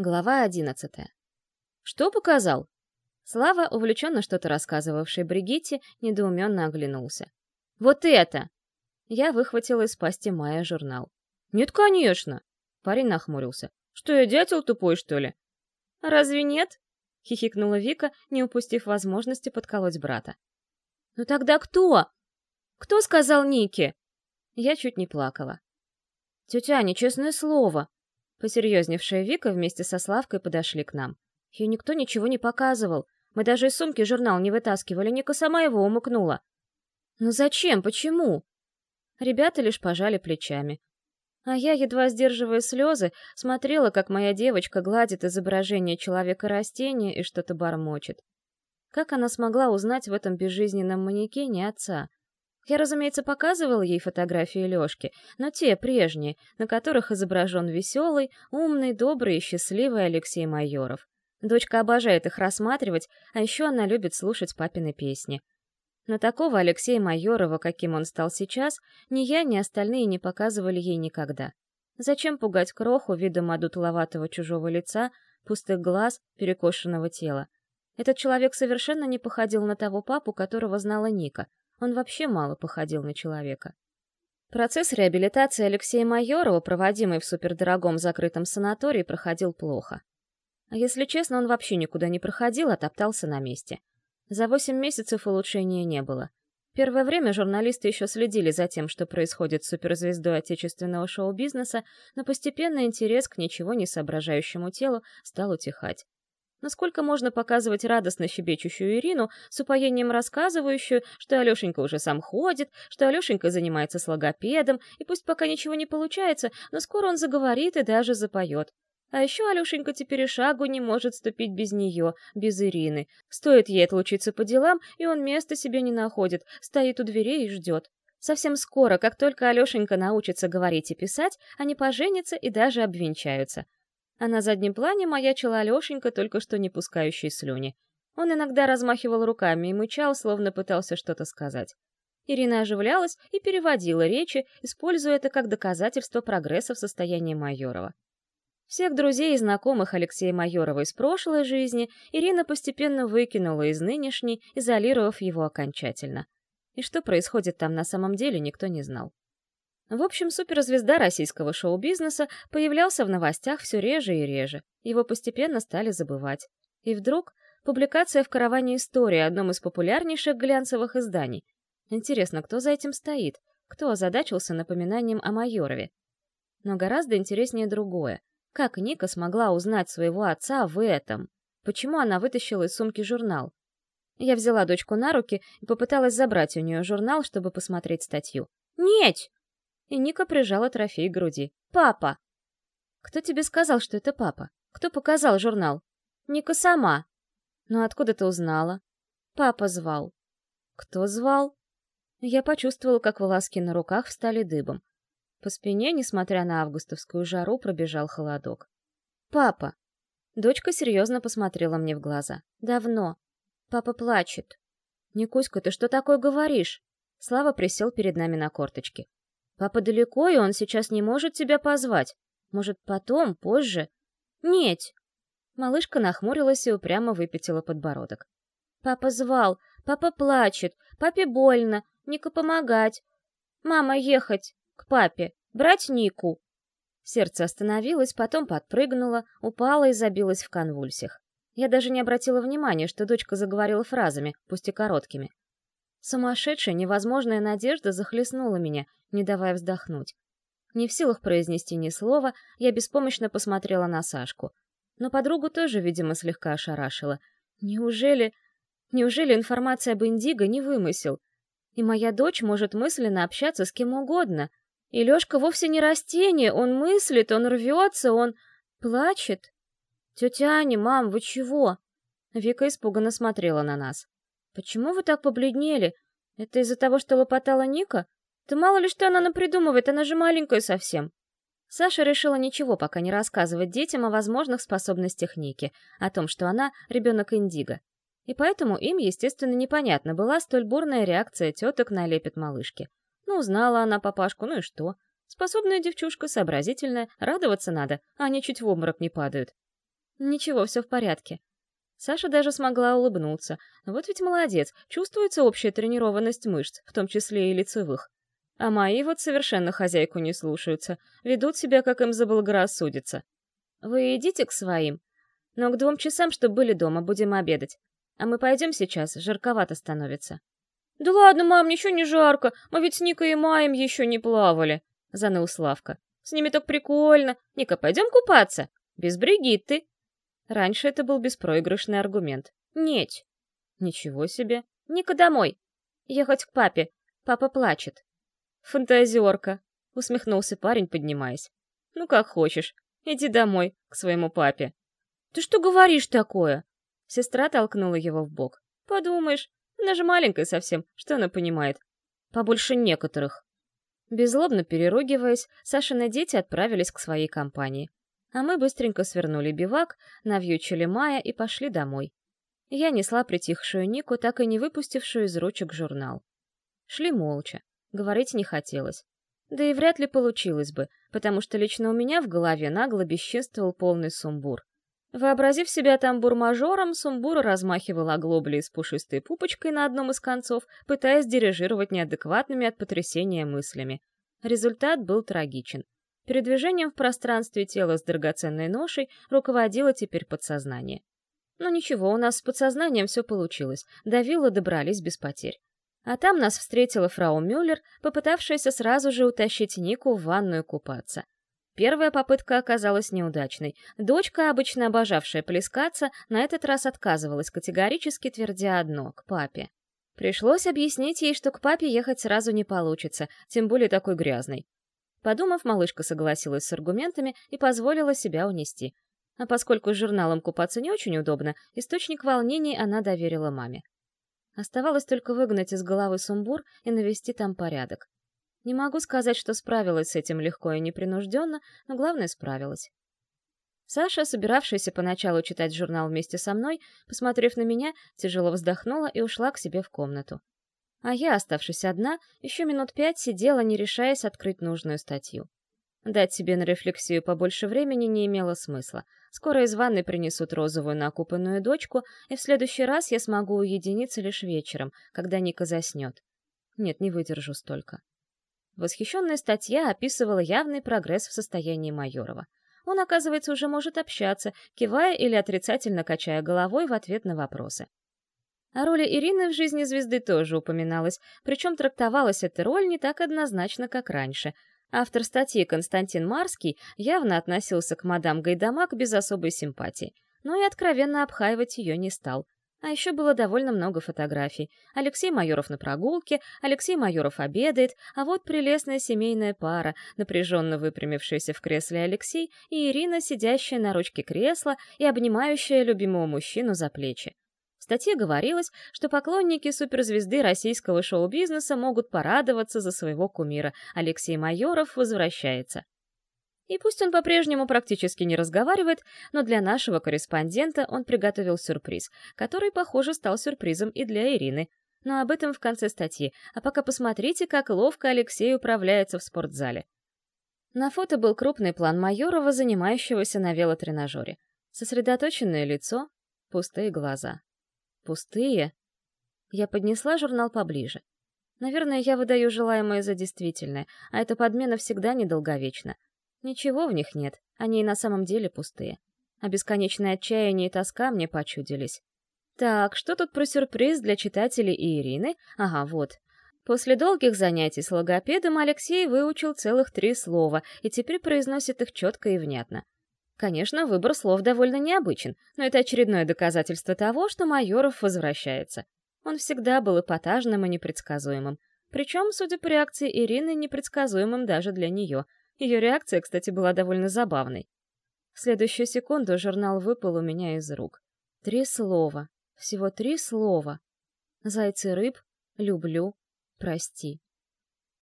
Глава одиннадцатая. «Что показал?» Слава, увлеченно что-то рассказывавший Бригитте, недоуменно оглянулся. «Вот это!» Я выхватила из пасти Майя журнал. «Нет, конечно!» Парень нахмурился. «Что я, дятел тупой, что ли?» «Разве нет?» — хихикнула Вика, не упустив возможности подколоть брата. «Ну тогда кто? Кто сказал Нике?» Я чуть не плакала. «Тетя, нечестное слово!» Посерьезневшая Вика вместе со Славкой подошли к нам. Ее никто ничего не показывал. Мы даже из сумки журнал не вытаскивали, Ника сама его умыкнула. «Ну зачем? Почему?» Ребята лишь пожали плечами. А я, едва сдерживая слезы, смотрела, как моя девочка гладит изображение человека-растения и что-то бормочет. Как она смогла узнать в этом безжизненном манекене отца? Я, разумеется, показывала ей фотографии Лёшки, но те прежние, на которых изображен веселый, умный, добрый и счастливый Алексей Майоров. Дочка обожает их рассматривать, а еще она любит слушать папины песни. Но такого Алексея Майорова, каким он стал сейчас, ни я, ни остальные не показывали ей никогда. Зачем пугать кроху видом одутловатого чужого лица, пустых глаз, перекошенного тела? Этот человек совершенно не походил на того папу, которого знала Ника — он вообще мало походил на человека. Процесс реабилитации Алексея Майорова, проводимый в супердорогом закрытом санатории, проходил плохо. А если честно, он вообще никуда не проходил, а топтался на месте. За восемь месяцев улучшения не было. Первое время журналисты еще следили за тем, что происходит с суперзвездой отечественного шоу-бизнеса, но постепенно интерес к ничего не соображающему телу стал утихать. Насколько можно показывать радостно щебечущую Ирину, с упоением рассказывающую, что Алешенька уже сам ходит, что Алешенька занимается с логопедом, и пусть пока ничего не получается, но скоро он заговорит и даже запоет. А еще Алешенька теперь и шагу не может ступить без нее, без Ирины. Стоит ей отлучиться по делам, и он места себе не находит, стоит у дверей и ждет. Совсем скоро, как только Алешенька научится говорить и писать, они поженятся и даже обвенчаются а на заднем плане маячила Алешенька, только что не пускающий слюни. Он иногда размахивал руками и мычал, словно пытался что-то сказать. Ирина оживлялась и переводила речи, используя это как доказательство прогресса в состоянии Майорова. Всех друзей и знакомых Алексея Майорова из прошлой жизни Ирина постепенно выкинула из нынешней, изолировав его окончательно. И что происходит там на самом деле, никто не знал. В общем, суперзвезда российского шоу-бизнеса появлялся в новостях все реже и реже. Его постепенно стали забывать. И вдруг публикация в «Караване истории», одном из популярнейших глянцевых изданий. Интересно, кто за этим стоит? Кто озадачился напоминанием о Майорове? Но гораздо интереснее другое. Как Ника смогла узнать своего отца в этом? Почему она вытащила из сумки журнал? Я взяла дочку на руки и попыталась забрать у нее журнал, чтобы посмотреть статью. «Нет!» И Ника прижала трофей к груди. «Папа!» «Кто тебе сказал, что это папа? Кто показал журнал?» «Ника сама». «Но откуда ты узнала?» «Папа звал». «Кто звал?» Я почувствовала, как волоски на руках встали дыбом. По спине, несмотря на августовскую жару, пробежал холодок. «Папа!» Дочка серьезно посмотрела мне в глаза. «Давно. Папа плачет». «Никуська, ты что такое говоришь?» Слава присел перед нами на корточки. Папа далеко, и он сейчас не может тебя позвать. Может, потом, позже? Нет. Малышка нахмурилась и упрямо выпятила подбородок. Папа звал, папа плачет, папе больно, Ника помогать. Мама ехать к папе, брать Нику. Сердце остановилось, потом подпрыгнуло, упало и забилось в конвульсиях. Я даже не обратила внимания, что дочка заговорила фразами, пусть и короткими. Сумасшедшая, невозможная надежда захлестнула меня, не давая вздохнуть. Не в силах произнести ни слова, я беспомощно посмотрела на Сашку. Но подругу тоже, видимо, слегка ошарашила. Неужели... Неужели информация об Индиго не вымысел? И моя дочь может мысленно общаться с кем угодно. И Лёшка вовсе не растение, он мыслит, он рвется, он... плачет. «Тетя Аня, мам, вы чего?» Вика испуганно смотрела на нас. «Почему вы так побледнели? Это из-за того, что лопотала Ника? Да мало ли что она напридумывает, она же маленькая совсем». Саша решила ничего пока не рассказывать детям о возможных способностях Ники, о том, что она — ребенок Индиго. И поэтому им, естественно, непонятна была столь бурная реакция теток на лепет малышки. Ну, узнала она папашку, ну и что? Способная девчушка, сообразительная, радоваться надо, а они чуть в обморок не падают. Ничего, все в порядке. Саша даже смогла улыбнуться. Вот ведь молодец, чувствуется общая тренированность мышц, в том числе и лицевых. А мои вот совершенно хозяйку не слушаются, ведут себя, как им заблагорассудится. Вы идите к своим, но к двум часам, чтобы были дома, будем обедать. А мы пойдем сейчас, жарковато становится. «Да ладно, мам, ничего не жарко, мы ведь с Никой и Маем еще не плавали», — заныл Славка. «С ними так прикольно. Ника, пойдем купаться? Без Бригитты». Раньше это был беспроигрышный аргумент. «Нет». «Ничего себе. Ника, домой. Ехать к папе. Папа плачет». «Фантазерка», — усмехнулся парень, поднимаясь. «Ну, как хочешь. Иди домой, к своему папе». «Ты что говоришь такое?» Сестра толкнула его в бок. «Подумаешь, она же маленькая совсем, что она понимает? Побольше некоторых». Безлобно переругиваясь, Сашины дети отправились к своей компании. А мы быстренько свернули бивак, навьючили Мая и пошли домой. Я несла притихшую Нику, так и не выпустившую из ручек журнал. Шли молча. Говорить не хотелось. Да и вряд ли получилось бы, потому что лично у меня в голове нагло бесчинствовал полный сумбур. Вообразив себя тамбур-мажором, Сумбур размахивал оглоблей с пушистой пупочкой на одном из концов, пытаясь дирижировать неадекватными от потрясения мыслями. Результат был трагичен. Передвижением в пространстве тела с драгоценной ношей руководило теперь подсознание. Но ничего, у нас с подсознанием все получилось, до виллы добрались без потерь. А там нас встретила фрау Мюллер, попытавшаяся сразу же утащить Нику в ванную купаться. Первая попытка оказалась неудачной. Дочка, обычно обожавшая плескаться, на этот раз отказывалась, категорически твердя одно — к папе. Пришлось объяснить ей, что к папе ехать сразу не получится, тем более такой грязный. Подумав, малышка согласилась с аргументами и позволила себя унести. А поскольку с журналом купаться не очень удобно, источник волнений она доверила маме. Оставалось только выгнать из головы сумбур и навести там порядок. Не могу сказать, что справилась с этим легко и непринужденно, но главное — справилась. Саша, собиравшаяся поначалу читать журнал вместе со мной, посмотрев на меня, тяжело вздохнула и ушла к себе в комнату. А я, оставшись одна, еще минут пять сидела, не решаясь открыть нужную статью. Дать себе на рефлексию побольше времени не имело смысла. Скоро из ванной принесут розовую накупанную дочку, и в следующий раз я смогу уединиться лишь вечером, когда Ника заснет. Нет, не выдержу столько. Восхищенная статья описывала явный прогресс в состоянии Майорова. Он, оказывается, уже может общаться, кивая или отрицательно качая головой в ответ на вопросы. О роли Ирины в жизни звезды тоже упоминалось, причем трактовалась эта роль не так однозначно, как раньше — Автор статьи Константин Марский явно относился к мадам Гайдамак без особой симпатии, но и откровенно обхаивать ее не стал. А еще было довольно много фотографий. Алексей Майоров на прогулке, Алексей Майоров обедает, а вот прелестная семейная пара, напряженно выпрямившаяся в кресле Алексей и Ирина, сидящая на ручке кресла и обнимающая любимого мужчину за плечи. Статье говорилось, что поклонники суперзвезды российского шоу-бизнеса могут порадоваться за своего кумира. Алексей Майоров возвращается. И пусть он по-прежнему практически не разговаривает, но для нашего корреспондента он приготовил сюрприз, который, похоже, стал сюрпризом и для Ирины. Но об этом в конце статьи, а пока посмотрите, как ловко Алексей управляется в спортзале. На фото был крупный план Майорова, занимающегося на велотренажере. Сосредоточенное лицо, пустые глаза. Пустые? Я поднесла журнал поближе. Наверное, я выдаю желаемое за действительное, а эта подмена всегда недолговечна. Ничего в них нет, они и на самом деле пустые. А бесконечное отчаяние и тоска мне почудились. Так, что тут про сюрприз для читателей и Ирины? Ага, вот. После долгих занятий с логопедом Алексей выучил целых три слова и теперь произносит их четко и внятно. Конечно, выбор слов довольно необычен, но это очередное доказательство того, что Майоров возвращается. Он всегда был эпатажным и непредсказуемым. Причем, судя по реакции Ирины, непредсказуемым даже для нее. Ее реакция, кстати, была довольно забавной. В следующую секунду журнал выпал у меня из рук. Три слова. Всего три слова. Зайцы рыб, люблю, прости.